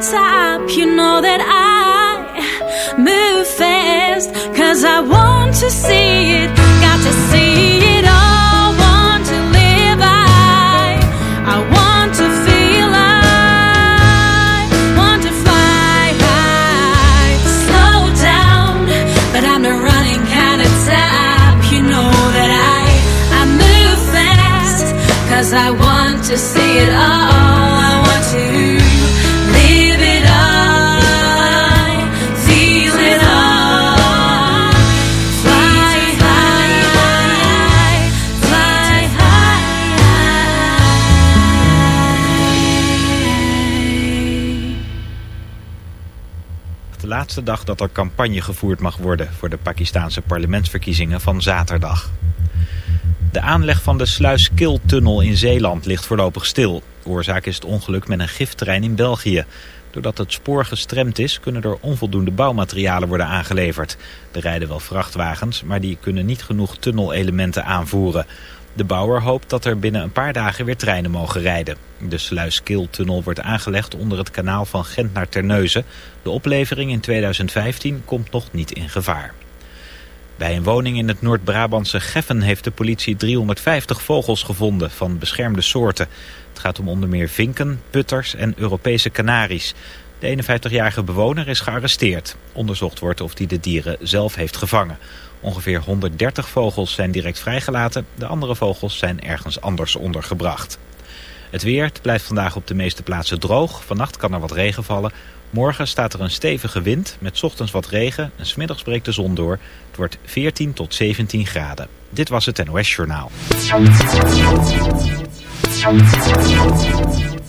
type. You know that I move fast, cause I want to see it, got to see it all. Want to live, I, I want to feel, I want to fly high. Slow down, but I'm not running kind of type. You know that I, I move fast, cause I want to see laatste dag dat er campagne gevoerd mag worden voor de Pakistanse parlementsverkiezingen van zaterdag. De aanleg van de Sluiskil-tunnel in Zeeland ligt voorlopig stil. Oorzaak is het ongeluk met een giftrein in België. Doordat het spoor gestremd is, kunnen er onvoldoende bouwmaterialen worden aangeleverd. Er rijden wel vrachtwagens, maar die kunnen niet genoeg tunnelelementen aanvoeren. De bouwer hoopt dat er binnen een paar dagen weer treinen mogen rijden. De Sluiskil-tunnel wordt aangelegd onder het kanaal van Gent naar Terneuzen. De oplevering in 2015 komt nog niet in gevaar. Bij een woning in het Noord-Brabantse Geffen heeft de politie 350 vogels gevonden van beschermde soorten. Het gaat om onder meer vinken, putters en Europese kanaries. De 51-jarige bewoner is gearresteerd. Onderzocht wordt of hij de dieren zelf heeft gevangen. Ongeveer 130 vogels zijn direct vrijgelaten. De andere vogels zijn ergens anders ondergebracht. Het weer blijft vandaag op de meeste plaatsen droog. Vannacht kan er wat regen vallen. Morgen staat er een stevige wind met ochtends wat regen en smiddags breekt de zon door. Het wordt 14 tot 17 graden. Dit was het NOS Journaal.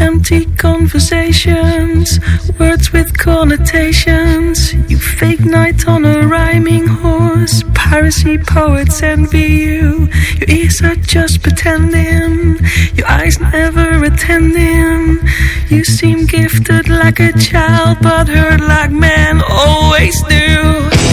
Empty conversations, words with connotations. You fake night on a rhyming horse. Piracy poets envy you. Your ears are just pretending. Your eyes never attending. You seem gifted like a child, but hurt like men always do.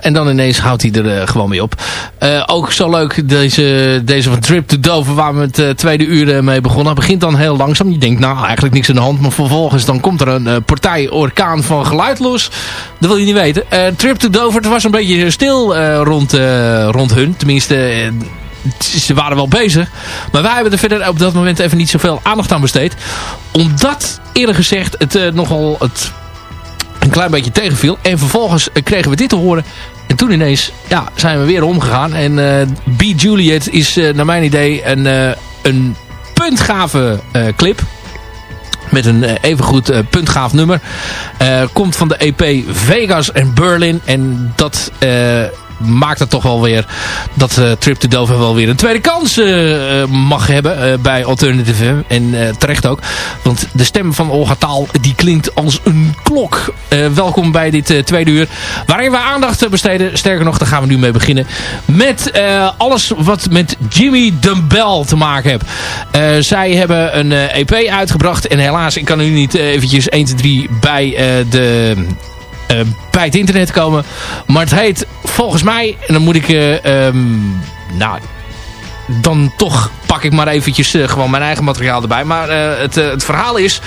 En dan ineens houdt hij er eh, gewoon mee op. Eh, ook zo leuk deze, deze van Trip to Dover waar we het eh, tweede uur mee begonnen. Het begint dan heel langzaam. Je denkt nou eigenlijk niks aan de hand. Maar vervolgens dan komt er een partij orkaan van geluid los. Dat wil je niet weten. Trip to Dover, het was een beetje stil rond, rond hun. Tenminste... ze waren wel bezig. Maar wij hebben er verder op dat moment even niet zoveel aandacht aan besteed. Omdat, eerlijk gezegd, het nogal het een klein beetje tegenviel. En vervolgens kregen we dit te horen. En toen ineens ja, zijn we weer omgegaan. En eh B. Juliet is eh, naar mijn idee een, eh, een puntgave clip. Met een evengoed puntgaaf nummer. Komt van de EP Vegas en Berlin. En dat maakt het toch wel weer dat eh, Trip to Dover wel weer een tweede kans eh, eh, mag hebben bij Alternative. En terecht ook. Want de stem van Olga Taal die klinkt als een klok. Welkom bij dit tweede uur. Waarin we aandacht besteden. Sterker nog, daar gaan we nu mee beginnen. Met alles wat met Jimmy Dumbbell te maken heeft. Zij hebben een EP uitgebracht. En helaas, ik kan nu niet eventjes 1, 2, 3 bij de bij het internet komen. Maar het heet volgens mij, en dan moet ik, eh, ehm, nou, dan toch pak ik maar eventjes eh, gewoon mijn eigen materiaal erbij. Maar eh, het, eh, het verhaal is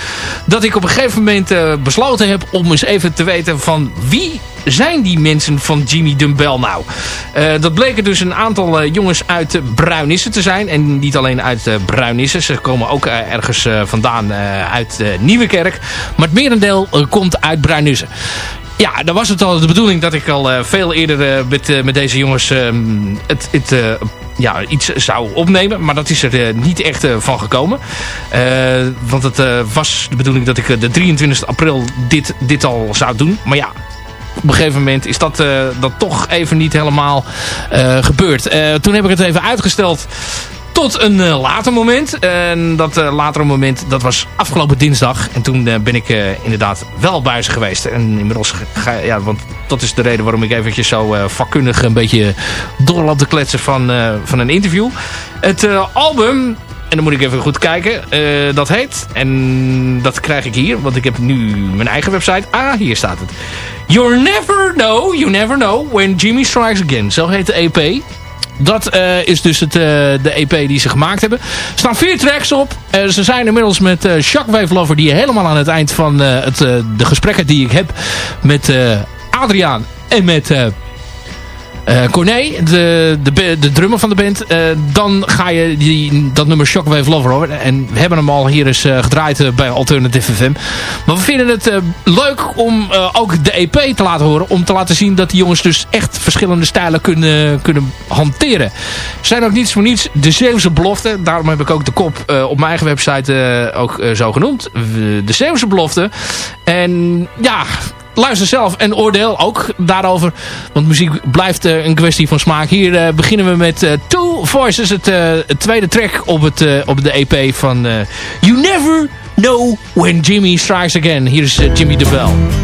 dat ik op een gegeven moment eh, besloten heb om eens even te weten van wie zijn die mensen van Jimmy Dumbbell nou? Eh, dat bleken dus een aantal eh, jongens uit Bruinissen te zijn. En niet alleen uit Bruinissen. Ze komen ook ergens vandaan uit Nieuwekerk. Maar het merendeel komt uit Bruinissen. Ja, dan was het al de bedoeling dat ik al uh, veel eerder uh, met, uh, met deze jongens het, het ja, iets zou opnemen. Maar dat is er niet echt van gekomen. Want het was de bedoeling dat ik de 23 april dit, dit al zou doen. Maar ja, op een gegeven moment is dat, dat toch even niet helemaal gebeurd. Toen heb ik het even uitgesteld tot een uh, later moment. En dat uh, latere moment, dat was afgelopen dinsdag. En toen uh, ben ik inderdaad wel bij geweest. En inmiddels, ga, ja, want dat is de reden waarom ik eventjes zo vakkundig een beetje door te kletsen van, van een interview. Het album en dan moet ik even goed kijken. Dat heet, en dat krijg ik hier, want ik heb nu mijn eigen website. Ah, hier staat het. You never know, you never know when Jimmy Strikes Again. Zo heet de EP. Dat uh, is dus het, uh, de EP die ze gemaakt hebben. Er staan vier tracks op. Uh, ze zijn inmiddels met Shockwave Lover, die helemaal aan het eind van het, de gesprekken die ik heb met Adriaan en met uh, Corné, de, de, de drummer van de band. Uh, dan ga je die, dat nummer Shockwave Lover horen. En we hebben hem al hier eens uh, gedraaid bij Alternative FM. Maar we vinden het leuk om ook de EP te laten horen. Om te laten zien dat die jongens dus echt verschillende stijlen kunnen, kunnen hanteren. Zijn ook niets voor niets de Zeeuwse belofte. Daarom heb ik ook de kop op mijn eigen website ook zo genoemd. De Zeeuwse belofte. En ja luister zelf en oordeel ook daarover. Want muziek blijft uh, een kwestie van smaak. Hier uh, beginnen we met uh, Two Voices. Het, het, tweede track op, het, op de EP van You Never Know When Jimmy Strikes Again. Hier is Jimmy de Bell.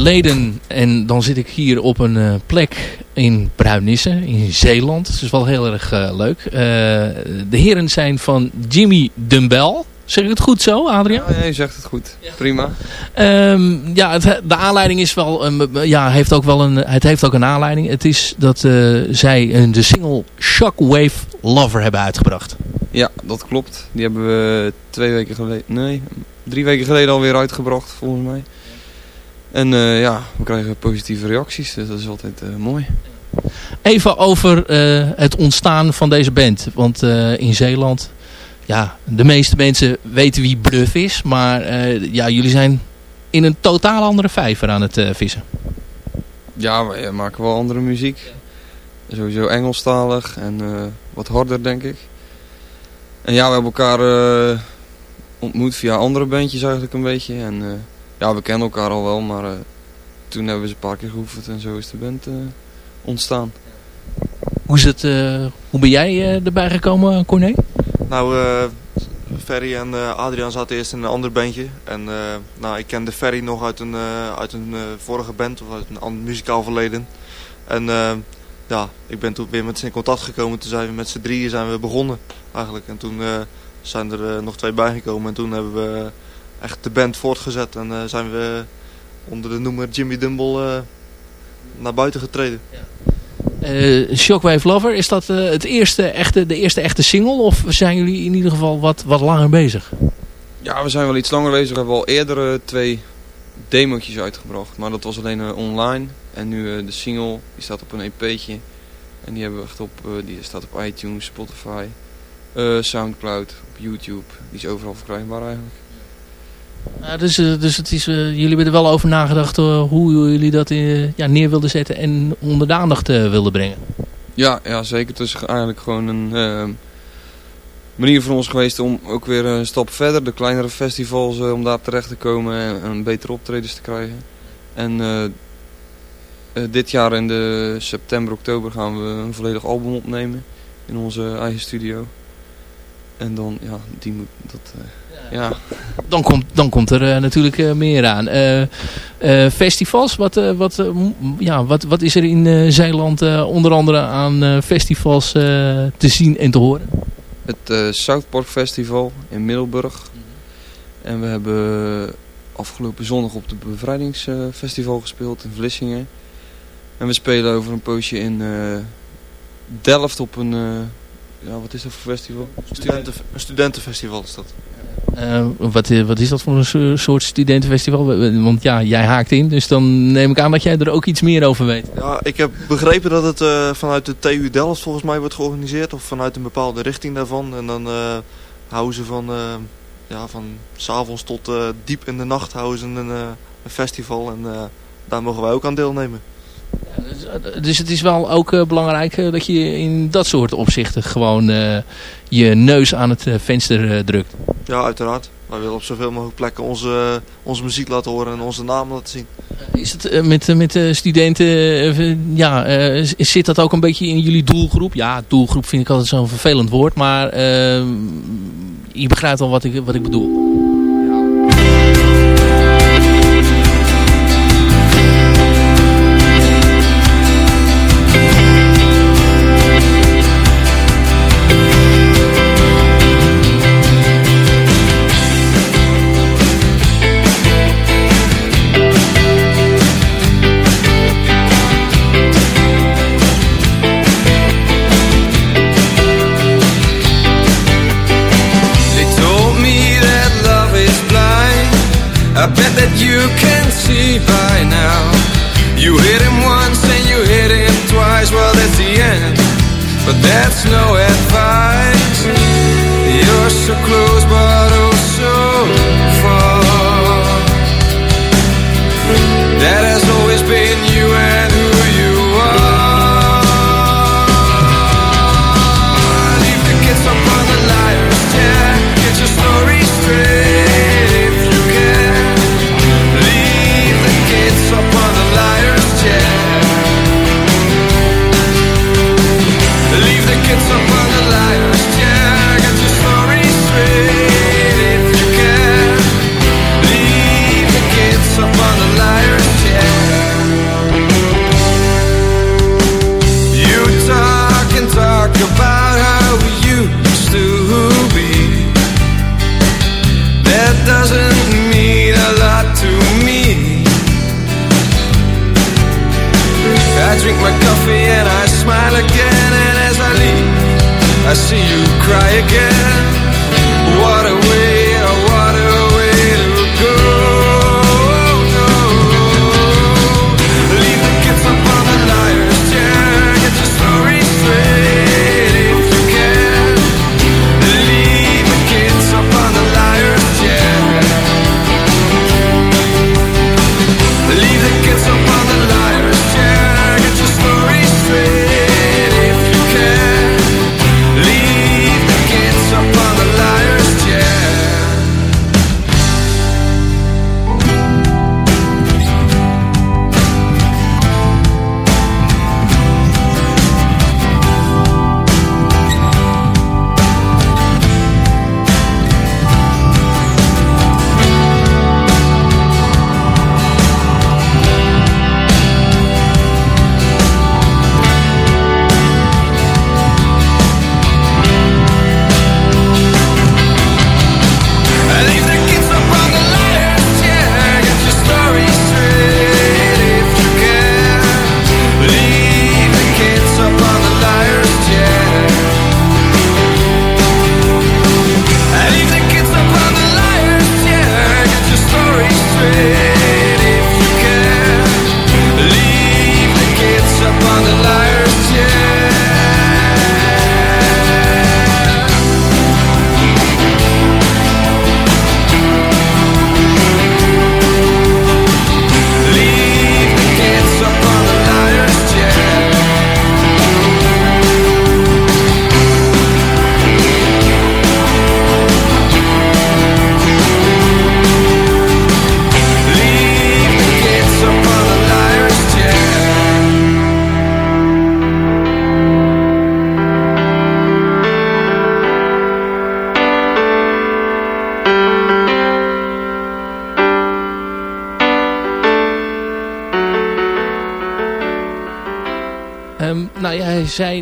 leden en dan zit ik hier op een eh, plek in Bruinisse, in Zeeland. Het is wel heel erg eh, leuk. Eh, de heren zijn van Jimmy Dumbbell. Zeg ik het goed zo, Adriaan? Ja, je zegt het goed. Prima. Ehm, ja, het, de aanleiding is wel, een, ja, heeft ook wel een, het heeft ook een aanleiding. Het is dat zij een, de single Shockwave Lover hebben uitgebracht. Ja, dat klopt. Die hebben we twee weken geleden, nee, drie weken geleden alweer uitgebracht, volgens mij. En eh, ja, we krijgen positieve reacties, dus dat is altijd eh, mooi. Even over eh, het ontstaan van deze band. Want in Zeeland, ja, de meeste mensen weten wie Bluff is. Maar ja, jullie zijn in een totaal andere vijver aan het vissen. Ja, eh, maken wel andere muziek. Sowieso Engelstalig en wat harder, denk ik. En ja, we hebben elkaar ontmoet via andere bandjes eigenlijk een beetje. En ja, we kennen elkaar al wel, maar eh, toen hebben we ze een paar keer geoefend en zo is de band eh, ontstaan. Hoe, is het, eh, hoe ben jij eh, erbij gekomen, Corné? Nou, eh, Ferry en eh, Adriaan zaten eerst in een ander bandje. En eh, nou, ik kende Ferry nog uit een, eh, uit een eh, vorige band, of uit een ander muzikaal verleden. En ja, ik ben toen weer met ze in contact gekomen. Toen zijn we met z'n drieën zijn we begonnen eigenlijk. En toen eh, zijn er nog twee bijgekomen. En toen hebben we echt de band voortgezet. En eh, zijn we onder de noemer Jimmy Dumble eh, naar buiten getreden. Eh, Shockwave Lover, is dat eh, het eerste echte, de eerste echte single? Of zijn jullie in ieder geval wat, wat langer bezig? Ja, we zijn wel iets langer bezig. We hebben al eerder twee demootjes uitgebracht. Maar dat was alleen eh, online. En nu eh, de single, die staat op een EP'tje. En die hebben we echt op, eh, die staat op iTunes, Spotify, eh, Soundcloud, op YouTube. Die is overal verkrijgbaar eigenlijk. Ja, dus eh, dus het is, eh, jullie hebben er wel over nagedacht eh, hoe jullie dat ja, neer wilden zetten en onder de aandacht wilden brengen. Ja, ja, zeker. Het is eigenlijk gewoon een manier voor ons geweest om ook weer een stap verder. De kleinere festivals, om daar terecht te komen en, en betere optredens te krijgen. En dit jaar in de september, oktober gaan we een volledig album opnemen. In onze eigen studio. En dan, ja, die moet, dat, ja. Dan komt, dan komt er eh, natuurlijk eh, meer aan. Eh, eh, festivals, wat, wat, ja, wat, wat is er in Zeeland eh, onder andere aan eh, festivals eh, te zien en te horen? Het eh South Park Festival in Middelburg. En we hebben afgelopen zondag op het Bevrijdingsfestival gespeeld in Vlissingen. En we spelen over een poosje in eh, Delft op een... eh, ja, wat is dat voor festival? Studenten, een studentenfestival is dat. Eh, wat, eh, wat is dat voor een so- soort studentenfestival? Want ja, jij haakt in, dus dan neem ik aan dat jij er ook iets meer over weet. Ja, ik heb begrepen dat het eh, vanuit de TU Delft volgens mij wordt georganiseerd. Of vanuit een bepaalde richting daarvan. En dan eh, houden ze van ja, van s'avonds tot diep in de nacht houden ze een festival. En daar mogen wij ook aan deelnemen. Dus, dus het is wel ook belangrijk dat je in dat soort opzichten gewoon je neus aan het venster drukt. Ja, uiteraard. Wij willen op zoveel mogelijk plekken onze, onze muziek laten horen en onze naam laten zien. Is het uh, met, met de studenten, uh, ja, uh, zit dat ook een beetje in jullie doelgroep? Ja, doelgroep vind ik altijd zo'n vervelend woord, maar je begrijpt al wat ik, wat ik bedoel. Zei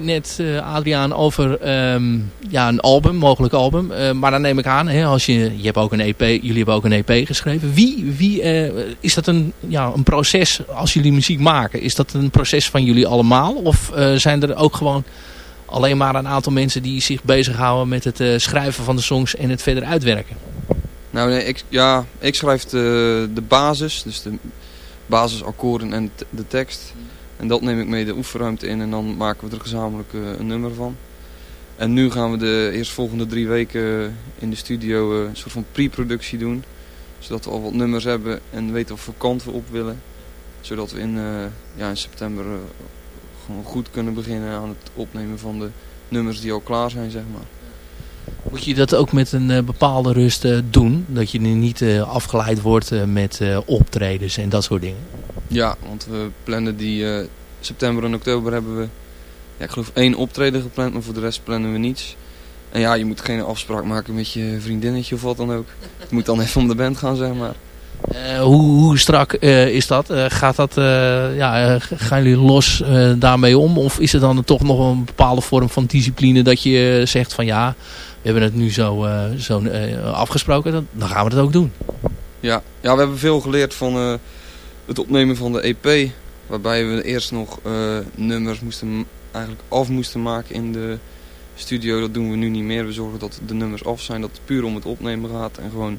net, uh, Adriaan, over um, ja, een album, mogelijk album. Uh, maar dan neem ik aan, hè, als je, je hebt ook een EP, jullie hebben ook een EP geschreven. Wie, wie uh, is dat een, ja, een proces als jullie muziek maken? Is dat een proces van jullie allemaal? Of zijn er ook gewoon alleen maar een aantal mensen die zich bezighouden met het schrijven van de songs en het verder uitwerken? Nou, nee, ik, ja, ik schrijf de, de basis, dus de basisakkoorden en de tekst. En dat neem ik mee de oefenruimte in en dan maken we er gezamenlijk uh, een nummer van. En nu gaan we de eerstvolgende drie weken in de studio een soort van pre-productie doen. Zodat we al wat nummers hebben en weten of we kant we op willen. Zodat we in, ja, in september gewoon goed kunnen beginnen aan het opnemen van de nummers die al klaar zijn, zeg maar. Moet je dat ook met een bepaalde rust doen? Dat je niet afgeleid wordt met optredens en dat soort dingen? Ja, want we plannen die september en oktober hebben we, ja, ik geloof één optreden gepland, maar voor de rest plannen we niets. En ja, je moet geen afspraak maken met je vriendinnetje of wat dan ook. Je moet dan even om de band gaan, zeg maar. Uh, hoe, hoe, strak uh, is dat? Uh, gaat dat ja, gaan jullie los daarmee om? Of is er dan toch nog een bepaalde vorm van discipline dat je zegt van ja, we hebben het nu zo, zo afgesproken, dan, dan, gaan we het ook doen? Ja, ja we hebben veel geleerd van het opnemen van de EP. Waarbij we eerst nog nummers moesten, eigenlijk af moesten maken in de studio. Dat doen we nu niet meer. We zorgen dat de nummers af zijn, dat het puur om het opnemen gaat en gewoon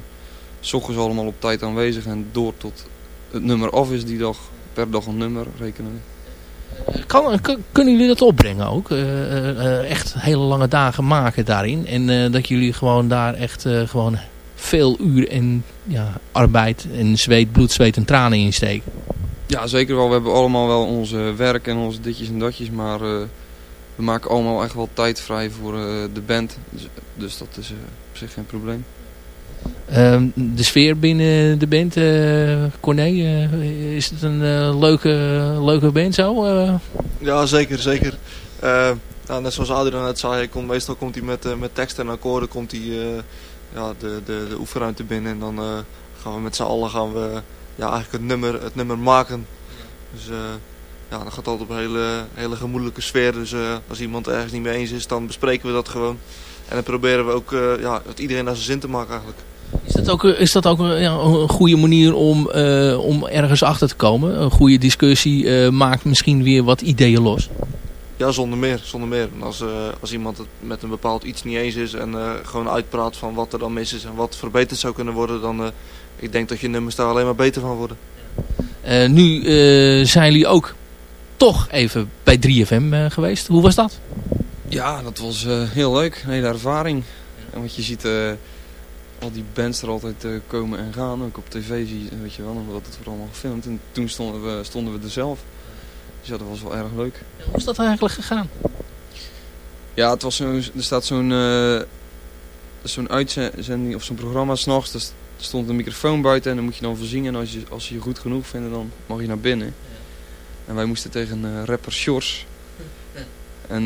s allemaal op tijd aanwezig en door tot het nummer af is die dag, per dag een nummer rekenen we. Kan, kunnen jullie dat opbrengen ook? Uh, echt hele lange dagen maken daarin. En dat jullie gewoon daar echt gewoon veel uur en ja, arbeid en zweet, bloed, zweet en tranen in steken. Ja, zeker wel. We hebben allemaal wel onze werk en onze ditjes en datjes. Maar we maken allemaal echt wel tijd vrij voor de band. Dus, dus dat is op zich geen probleem. Uh, de sfeer binnen de band, uh, Corné, uh, is het een uh, leuke, leuke band zo? Ja, zeker, zeker. Nou, net zoals Adrian net zei, komt, meestal komt hij met, met teksten en akkoorden komt hij, ja, de, de, de oefenruimte binnen. En dan gaan we met z'n allen gaan we, ja, eigenlijk het nummer, het nummer maken. Dus ja, dan gaat het altijd op een hele, hele gemoedelijke sfeer. Dus als iemand ergens niet mee eens is, dan bespreken we dat gewoon. En dan proberen we ook ja, het iedereen naar zijn zin te maken eigenlijk. Is dat ook, is dat ook ja, een goede manier om, om ergens achter te komen? Een goede discussie maakt misschien weer wat ideeën los? Ja, zonder meer. Zonder meer. Als, uh, als iemand het met een bepaald iets niet eens is en gewoon uitpraat van wat er dan mis is en wat verbeterd zou kunnen worden, dan ik denk dat je nummers daar alleen maar beter van worden. nu zijn jullie ook toch even bij 3FM geweest. Hoe was dat? Ja, dat was heel leuk. Een hele ervaring. En wat je ziet al die bands er altijd uh, komen en gaan. Ook op tv zie je, weet je wel, omdat het wordt allemaal gefilmd. En toen stonden we, stonden we er zelf. Dus ja, dat was wel erg leuk. hoe is dat eigenlijk gegaan? Ja, het was zo, er staat zo'n uh, zo'n uitzending of zo'n programma s'nachts. Er stond een microfoon buiten en dan moet je dan verzingen. En als je, als je je goed genoeg vindt, dan mag je naar binnen. En wij moesten tegen uh, rapper Shores. En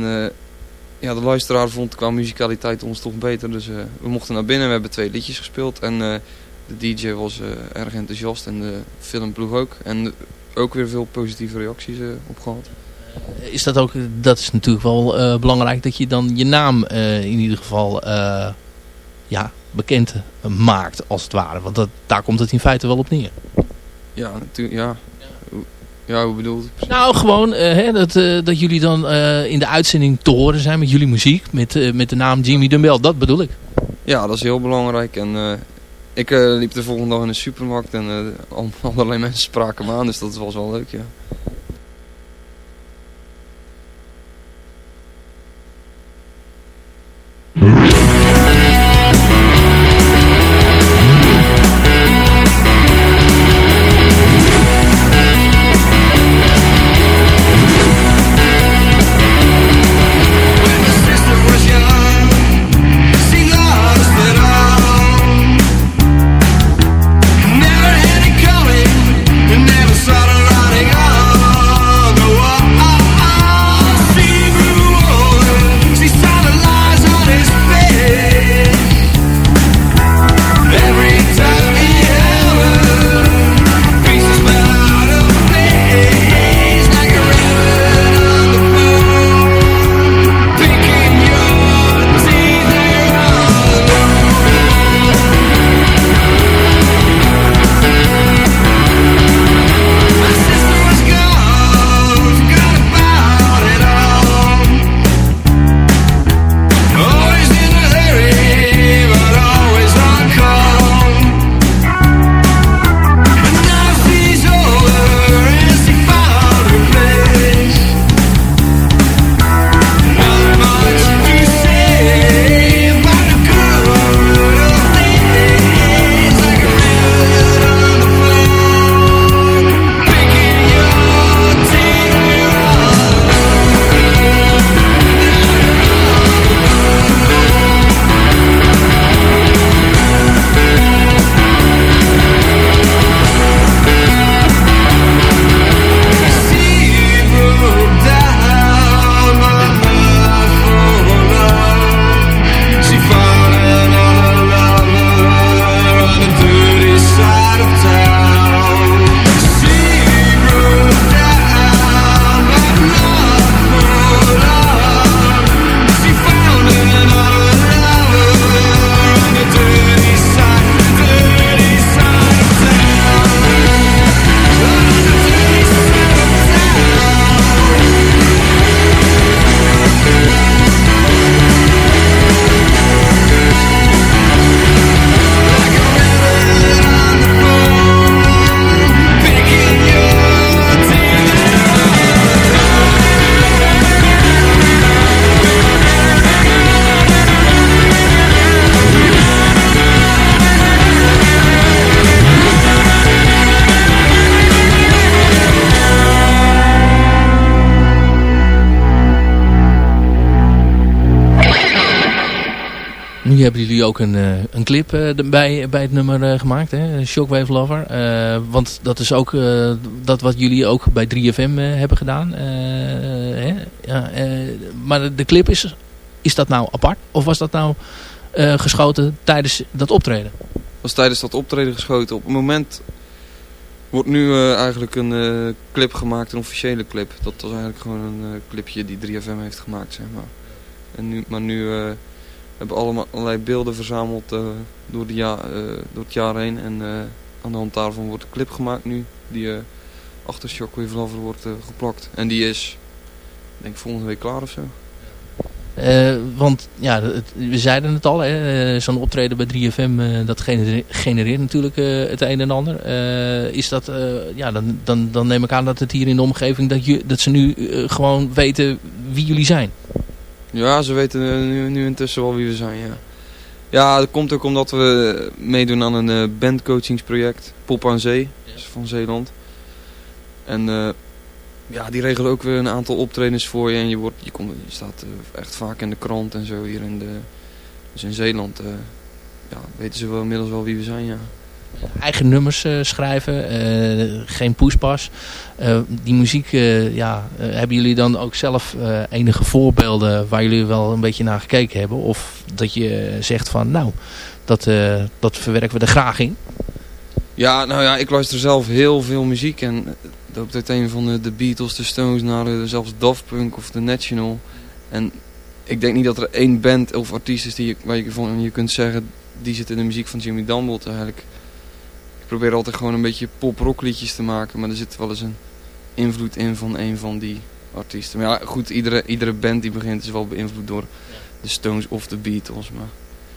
ja, de luisteraar vond qua muzikaliteit ons toch beter. Dus uh, we mochten naar binnen. We hebben twee liedjes gespeeld. En de DJ was erg enthousiast. En de filmploeg ook. En ook weer veel positieve reacties op gehad. Is dat ook, dat is natuurlijk wel belangrijk dat je dan je naam in ieder geval ja, bekend maakt als het ware. Want dat, daar komt het in feite wel op neer. Ja, natuurlijk, ja. Ja, hoe bedoel je? Nou, gewoon uh, hè, dat, uh, dat jullie dan uh, in de uitzending te horen zijn met jullie muziek. Met, met de naam Jimmy Dumbbell, dat bedoel ik. Ja, dat is heel belangrijk. En ik liep de volgende dag in de supermarkt en allerlei mensen spraken me aan. Dus dat was wel leuk, ja. Ook een, een clip bij, bij het nummer gemaakt, hè? Shockwave Lover. want dat is ook dat wat jullie ook bij 3FM hebben gedaan. Hè? Ja, maar de clip is, is dat nou apart? Of was dat nou geschoten tijdens dat optreden? was tijdens dat optreden geschoten. Op het moment wordt nu eigenlijk een clip gemaakt, een officiële clip. Dat was eigenlijk gewoon een clipje die 3FM heeft gemaakt, zeg maar. En nu, maar nu hebben allemaal allerlei beelden verzameld door, de ja, door het jaar heen. En aan de hand daarvan wordt een clip gemaakt nu, die achter Shockwave Lover wordt geplakt. En die is, denk ik, volgende week klaar of zo. Want ja, we zeiden het al, zo'n optreden bij 3FM, uh, eh, dat genereert natuurlijk het een en ander. is dat, ja, dan, dan, dan neem ik aan dat het hier in de omgeving, dat, je, dat ze nu gewoon weten wie jullie zijn. Ja, ze weten nu, nu intussen wel wie we zijn, ja. Ja, dat komt ook omdat we meedoen aan een bandcoachingsproject, Pop aan Zee, van Zeeland. En ja, die regelen ook weer een aantal optredens voor je. En je, wordt, je, komt, je staat uh, echt vaak in de krant en zo hier in, de, dus in Zeeland. Uh, ja, weten ze wel inmiddels wel wie we zijn, ja. Eigen nummers uh, schrijven, geen pushpas. die muziek, ja, hebben jullie dan ook zelf enige voorbeelden waar jullie wel een beetje naar gekeken hebben? Of dat je zegt van, nou, dat, dat verwerken we er graag in? Ja, nou ja, ik luister zelf heel veel muziek en loopt uit een van de, Beatles, de Stones naar de, zelfs Daft Punk of The National. En ik denk niet dat er één band of artiest is die je, waar je van je kunt zeggen, die zit in de muziek van Jimmy Dumbledore eigenlijk. Ik probeer altijd gewoon een beetje pop-rock liedjes te maken, maar er zit wel eens een invloed in van een van die artiesten. Maar ja, goed, iedere, iedere band die begint is wel beïnvloed door de Stones of de Beatles. Maar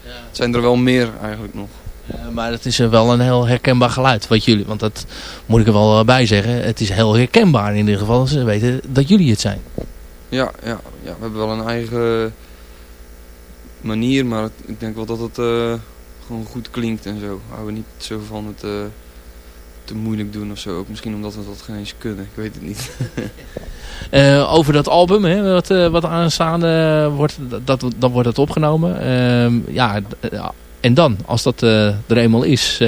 het zijn er wel meer eigenlijk nog. Uh, maar het is wel een heel herkenbaar geluid wat jullie, want dat moet ik er wel bij zeggen. Het is heel herkenbaar in ieder geval, ze weten dat jullie het zijn. Ja, ja, ja we hebben wel een eigen manier, maar ik denk wel dat het uh, gewoon goed klinkt en zo. We niet zo van het uh, te moeilijk doen of zo. Ook misschien omdat we dat geen eens kunnen, ik weet het niet. Uh, over dat album, hè, wat, uh, wat aanstaande wordt, dat, dan wordt het opgenomen. Uh, ja, en dan, als dat er eenmaal is,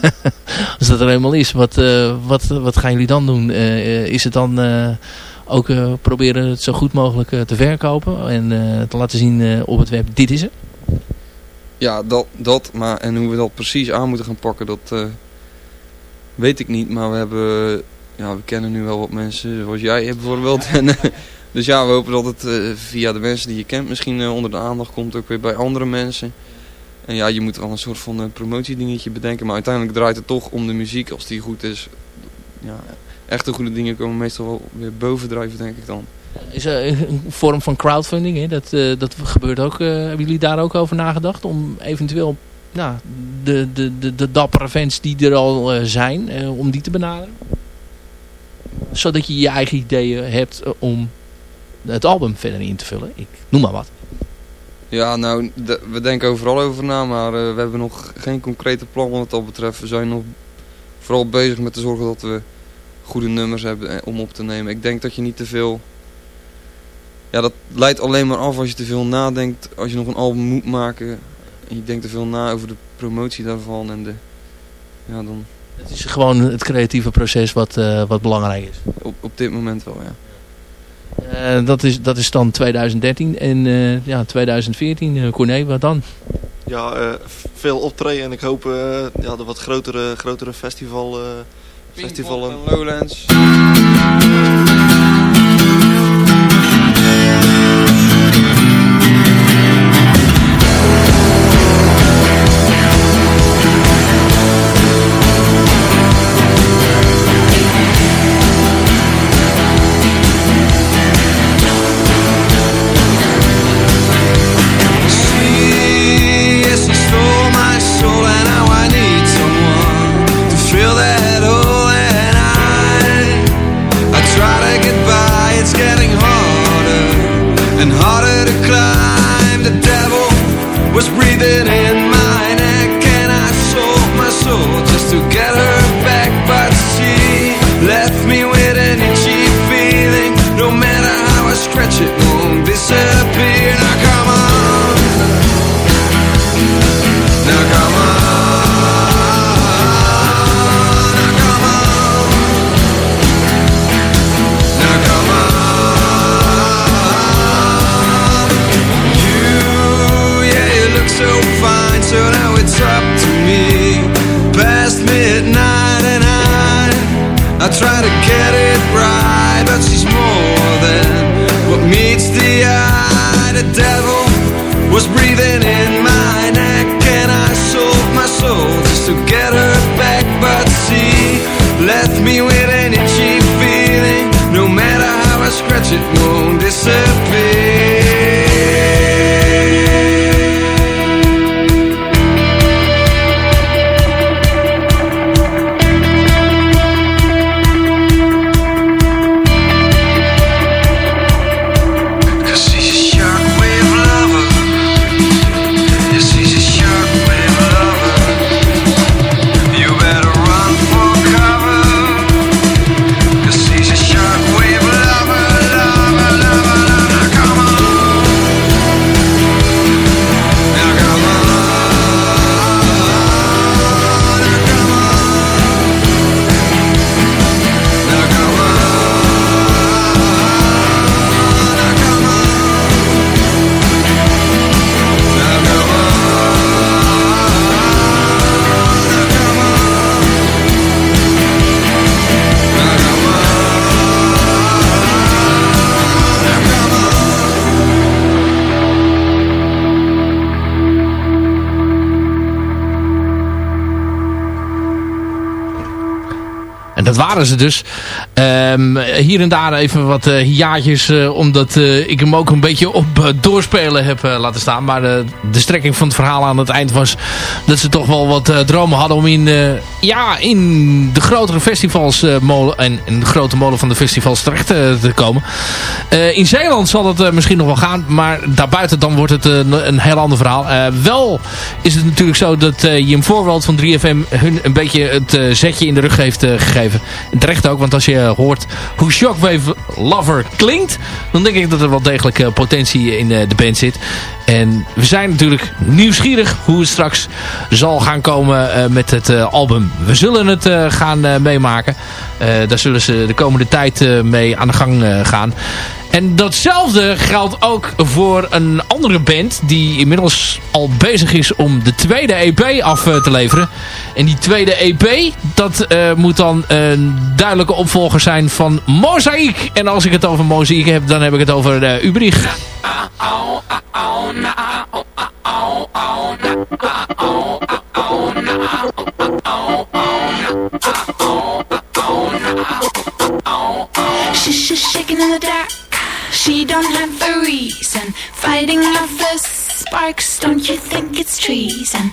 als dat er eenmaal is, wat, wat, wat gaan jullie dan doen? is het dan ook proberen het zo goed mogelijk te verkopen en te laten zien op het web, dit is het? Ja, dat, dat, maar en hoe we dat precies aan moeten gaan pakken, dat weet ik niet. Maar we hebben, ja, we kennen nu wel wat mensen, zoals jij bijvoorbeeld. en, dus ja, we hopen dat het via de mensen die je kent misschien onder de aandacht komt, ook weer bij andere mensen. En ja, je moet wel een soort van promotiedingetje bedenken. Maar uiteindelijk draait het toch om de muziek. Als die goed is. Ja, echte goede dingen komen meestal wel weer bovendrijven, denk ik dan. Is er een vorm van crowdfunding? Hè? Dat, uh, dat gebeurt ook. Uh, hebben jullie daar ook over nagedacht? Om eventueel nou, de, de, de, de dappere fans die er al zijn, om die te benaderen? Zodat je je eigen ideeën hebt om het album verder in te vullen. Ik noem maar wat. Ja, nou, we denken overal over na, maar we hebben nog geen concrete plannen wat dat betreft. We zijn nog vooral bezig met te zorgen dat we goede nummers hebben eh, om op te nemen. Ik denk dat je niet te veel... Ja, dat leidt alleen maar af als je te veel nadenkt. Als je nog een album moet maken en je denkt te veel na over de promotie daarvan en de... Ja, dan... Het is gewoon het creatieve proces wat, uh, wat belangrijk is. Op, op dit moment wel, ja. Uh, dat, is, dat is dan 2013 en uh, ja, 2014. Uh, Corné, wat dan? Ja, veel optreden en ik hoop ja, de wat grotere, grotere festival, festivalen. Lowlands. Waren ze dus. Ehm, hier en daar even wat jaartjes, eh, omdat eh, ik hem ook een beetje op eh, doorspelen heb eh, laten staan. Maar eh, de strekking van het verhaal aan het eind was dat ze toch wel wat eh, dromen hadden om in, eh, ja, in de grotere festivals eh, molen, en, de grote molen van de festivals terecht eh, te komen. Eh, in Zeeland zal het eh, misschien nog wel gaan, maar daarbuiten dan wordt het eh, een heel ander verhaal. Eh, wel is het natuurlijk zo dat eh, Jim Voorwald van 3FM hun een beetje het eh, zetje in de rug heeft eh, gegeven. En terecht ook, want als je hoort hoe Shockwave Lover klinkt, dan denk ik dat er wel degelijk eh, potentie in eh, de band zit. En we zijn natuurlijk nieuwsgierig hoe het straks zal gaan komen eh, met het eh, album. We zullen het eh, gaan eh, meemaken. Eh, daar zullen ze de komende tijd eh, mee aan de gang eh, gaan. En datzelfde geldt ook voor een andere band die inmiddels al bezig is om de tweede EP af eh, te leveren. En die tweede EP, dat eh, moet dan een duidelijke opvolger zijn van Mozaïek. En als ik het over Mozaïek heb, dan heb ik het over uh, Ubrich. She's shaking in the dark. She don't have a reason. Fighting off the sparks. Don't you think it's treason?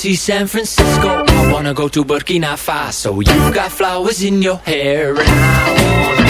see San Francisco. I wanna go to Burkina Faso. You got flowers in your hair, and I wanna.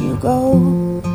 You go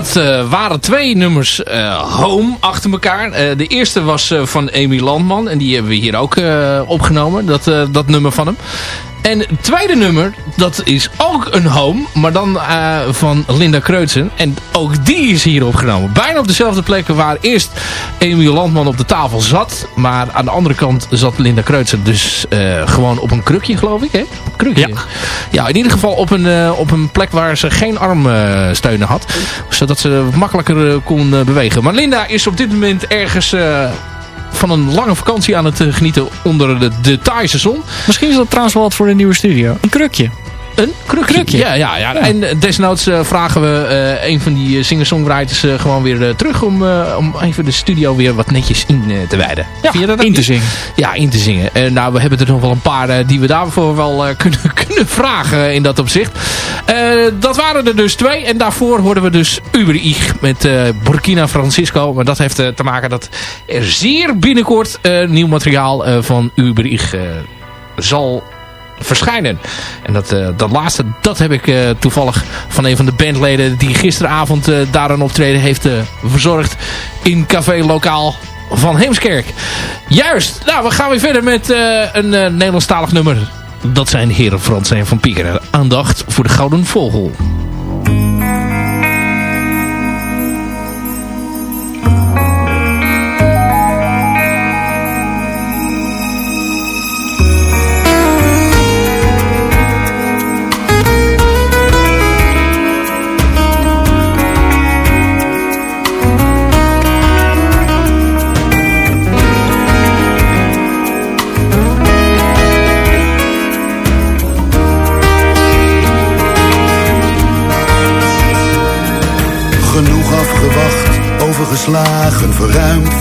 dat eh, waren twee nummers eh, Home achter elkaar. Eh, de eerste was van Amy Landman. En die hebben we hier ook opgenomen. Dat, dat nummer van hem. En het tweede nummer, dat is ook een Home. Maar dan eh, van Linda Kreutzen. En ook die is hier opgenomen. Bijna op dezelfde plek waar eerst Amy Landman op de tafel zat. Maar aan de andere kant zat Linda Kreutzen dus eh, gewoon op een krukje geloof ik. Hè? Krukje. Ja. ja, in ieder geval op een, eh, op een plek waar ze geen armsteunen had. Zodat ze makkelijker kon bewegen. Maar Linda is op dit moment ergens... van een lange vakantie aan het genieten onder de, de Thaise zon. Misschien is dat trouwens wel wat voor de nieuwe studio. Een krukje. Een krukje. Ja, ja, ja, En eh, desnoods eh, vragen we eh, een van die singer-songwriters gewoon weer terug om, om even de studio weer wat netjes in te wijden. Ja, Vind je dat in te zingen. Ja, in te zingen. En nou, we hebben er nog wel een paar die we daarvoor wel kunnen, kunnen vragen in dat opzicht. Dat waren er dus twee. En daarvoor hoorden we dus Uber Ich met Burkina Francisco. Maar dat heeft te maken dat er zeer binnenkort nieuw materiaal van Uber Ich zal verschijnen. En dat, eh, dat laatste, dat heb ik eh, toevallig van een van de bandleden die gisteravond eh, daar een optreden heeft verzorgd in Café Lokaal van Heemskerk. Juist, nou we gaan weer verder met een Nederlandstalig nummer. Dat zijn heren Frans en Van Piekeren. Aandacht voor de Gouden Vogel.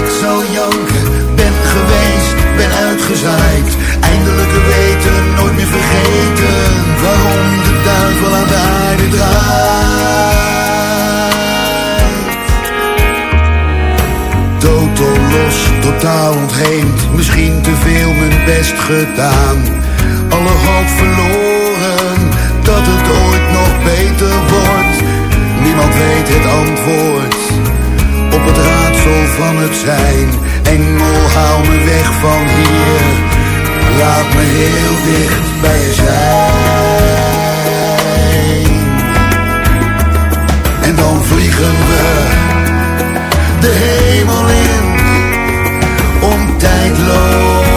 ik zal janken ben geweest, ben uitgezaaid. Eindelijk weten, nooit meer vergeten. Waarom de duivel aan de aarde draait. Total los, totaal ontheemd. Misschien te veel mijn best gedaan. Alle hoop verloren, dat het ooit nog beter wordt. Niemand weet het antwoord van het zijn. Engel, haal me weg van hier. Laat me heel dicht bij je zijn. En dan vliegen we de hemel in om tijdloos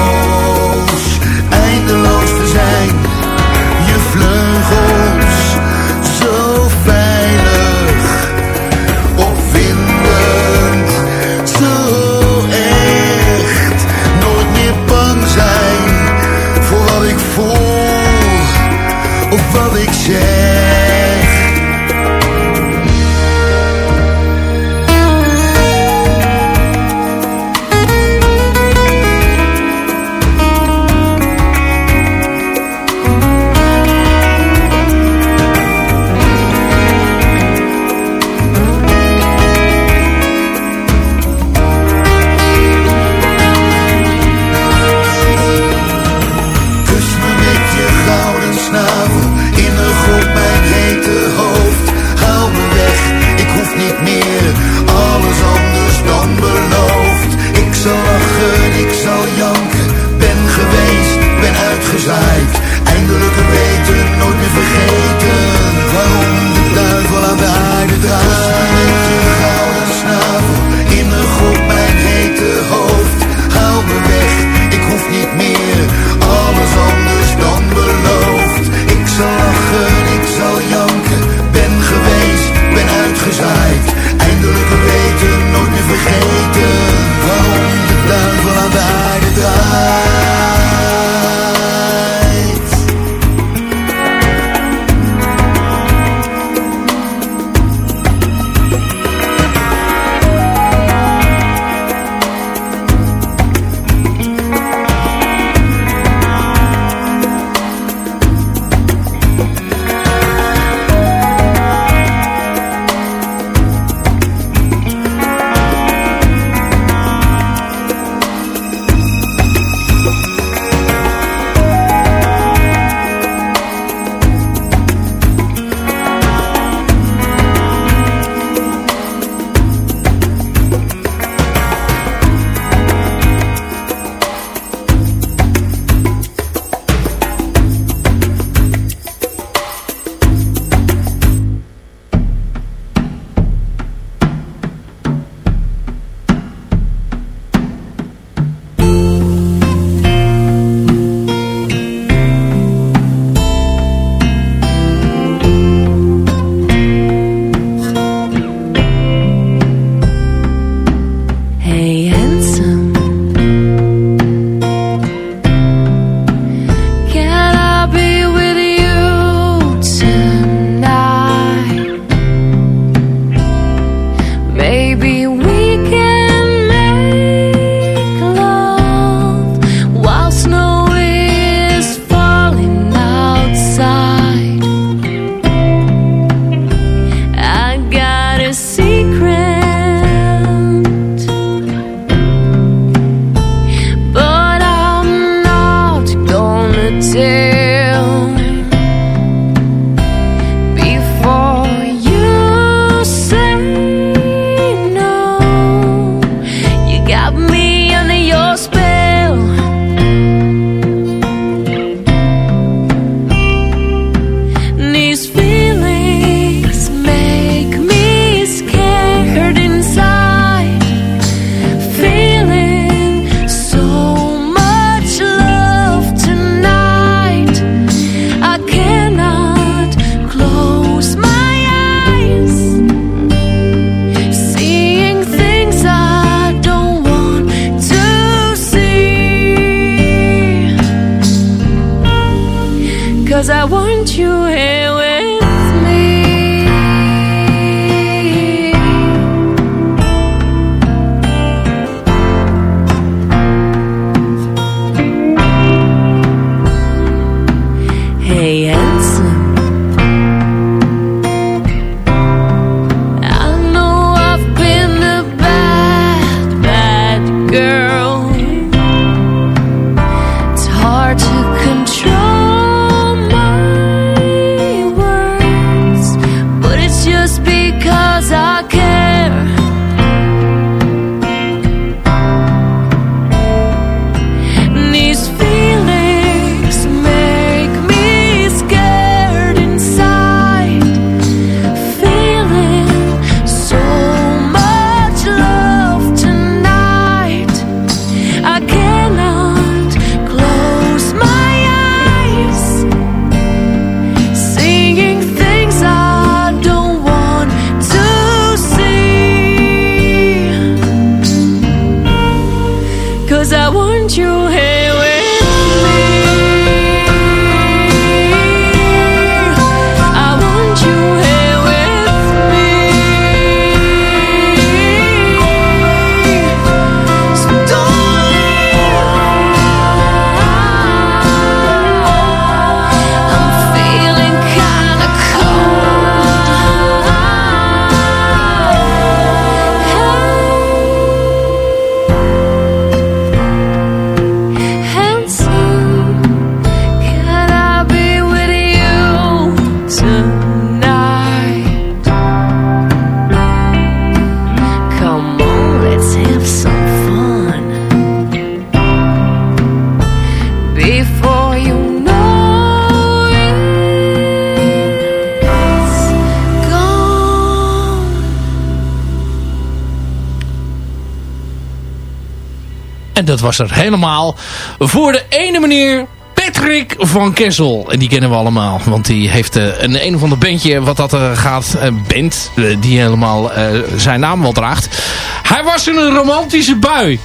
was er helemaal voor de ene meneer Patrick van Kessel. En die kennen we allemaal. Want die heeft eh, een een of ander bandje wat dat eh, gaat. Een band eh, die helemaal zijn naam wel draagt. Hij was in een romantische bui.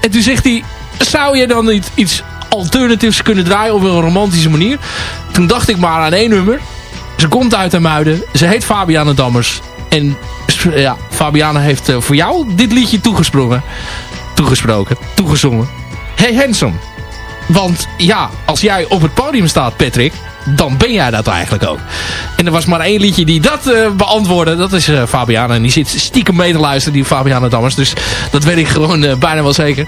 En toen zegt hij... Zou je dan niet iets alternatiefs kunnen draaien op een romantische manier? Toen dacht ik maar aan één nummer. Ze komt uit de Muiden. Ze heet Fabiana Dammers. En ja, Fabiana heeft voor jou dit liedje toegesprongen toegesproken, toegezongen. Hey Hanson. Want ja, als jij op het podium staat, Patrick, dan ben jij dat eigenlijk ook. En er was maar één liedje die dat eh, beantwoordde. Dat is uh, Fabiana. En die zit stiekem mee te luisteren, die Fabiana Dammers. Dus dat weet ik gewoon uh, bijna wel zeker.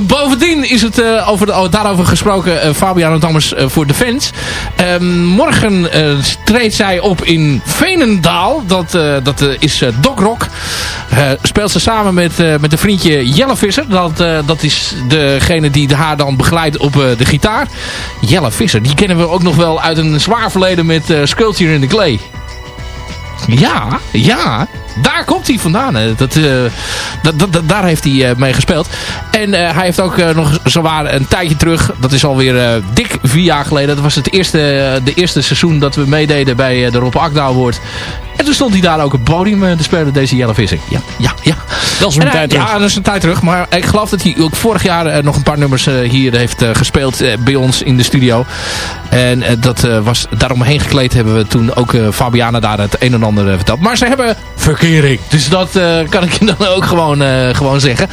bovendien is het over oh, daarover gesproken Fabiana Dammers voor de fans. Ehm, morgen treedt zij op in Veenendaal. Dat, dat is Doc Rock. speelt ze samen met, met een vriendje Jelle Visser. Dat, dat is degene die haar dan begeleidt op de gitaar. Jelle Visser, die kennen we ook nog wel uit een zwaar verleden met uh, Sculpture in the Clay. Ja, ja. Daar komt hij vandaan. Dat, uh, dat, dat, dat, daar heeft hij uh, mee gespeeld. En hij heeft ook nog zowaar een tijdje terug. Dat is alweer dik vier jaar geleden. Dat was het eerste, de eerste seizoen dat we meededen bij de Rob Akda Award. En toen stond hij daar ook op het podium te spelen, deze Jelle Vissing. Ja, ja, ja. Dat is een tijd terug. Ja, dat is een tijd terug. Maar ik geloof dat hij ook vorig jaar nog een paar nummers hier heeft gespeeld bij ons in de studio. En dat was daaromheen gekleed hebben we toen ook Fabiana daar het een en ander verteld. Maar ze hebben verkering. Dus dat kan ik je dan ook gewoon, gewoon zeggen.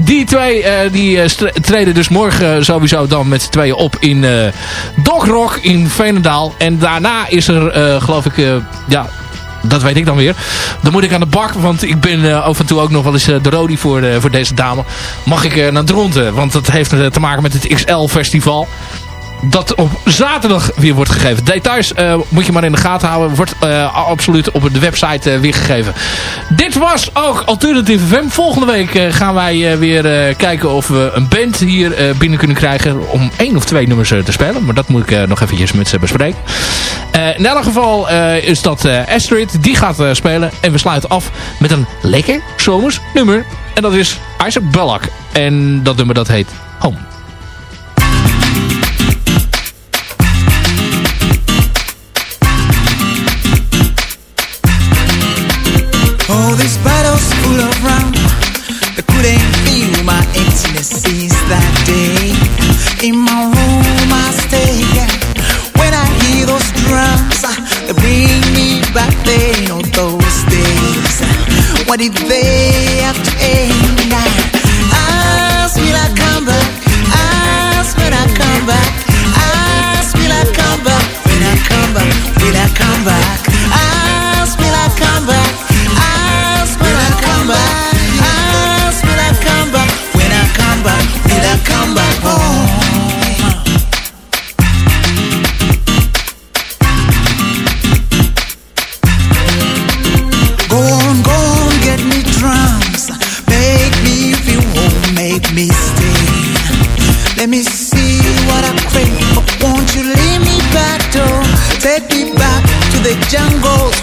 Die twee die treden dus morgen sowieso dan met z'n tweeën op in Dog Rock in Veenendaal. En daarna is er geloof ik... ja, dat weet ik dan weer. Dan moet ik aan de bak, want ik ben uh, af en toe ook nog wel eens uh, de rodi voor, uh, voor deze dame. Mag ik naar Dronten, want dat heeft te maken met het XL festival dat op zaterdag weer wordt gegeven. Details uh, moet je maar in de gaten houden. Wordt uh, absoluut op de website uh, weergegeven. Dit was ook Alternative FM. Volgende week gaan wij weer kijken of we een band hier binnen kunnen krijgen. Om één of twee nummers te spelen. Maar dat moet ik nog eventjes met ze bespreken. in elk geval is dat Astrid. Die gaat spelen. En we sluiten af met een lekker zomers nummer. En dat is Isaac Ballack. En dat nummer dat heet Home. Oh, these battle's full of rum. I couldn't feel my intimacies that day. In my room I stay. When I hear those drums, ah, they bring me back then on those days. What did they have to end? Ask will I come back? Ask when I come back? Ask will I come back? When I come back? Will I come back?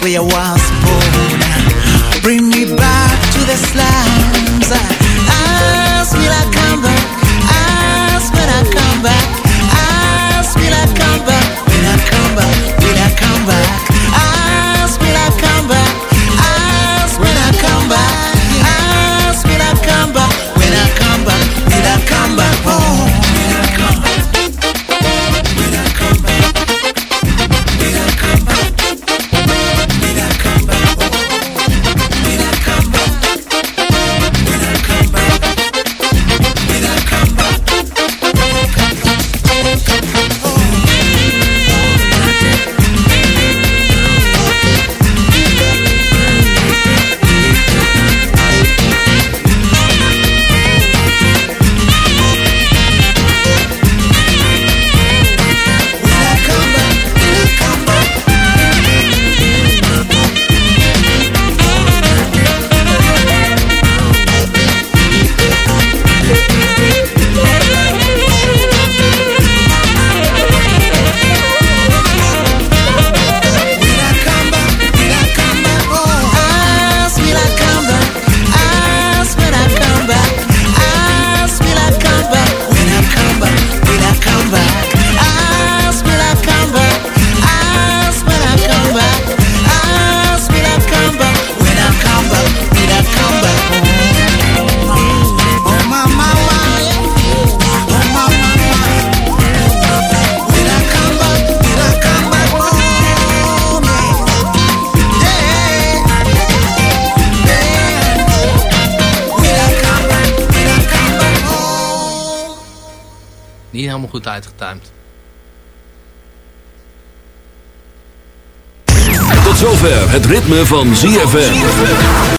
Where I was born. Bring me back to the slums. Het ritme van ZFM.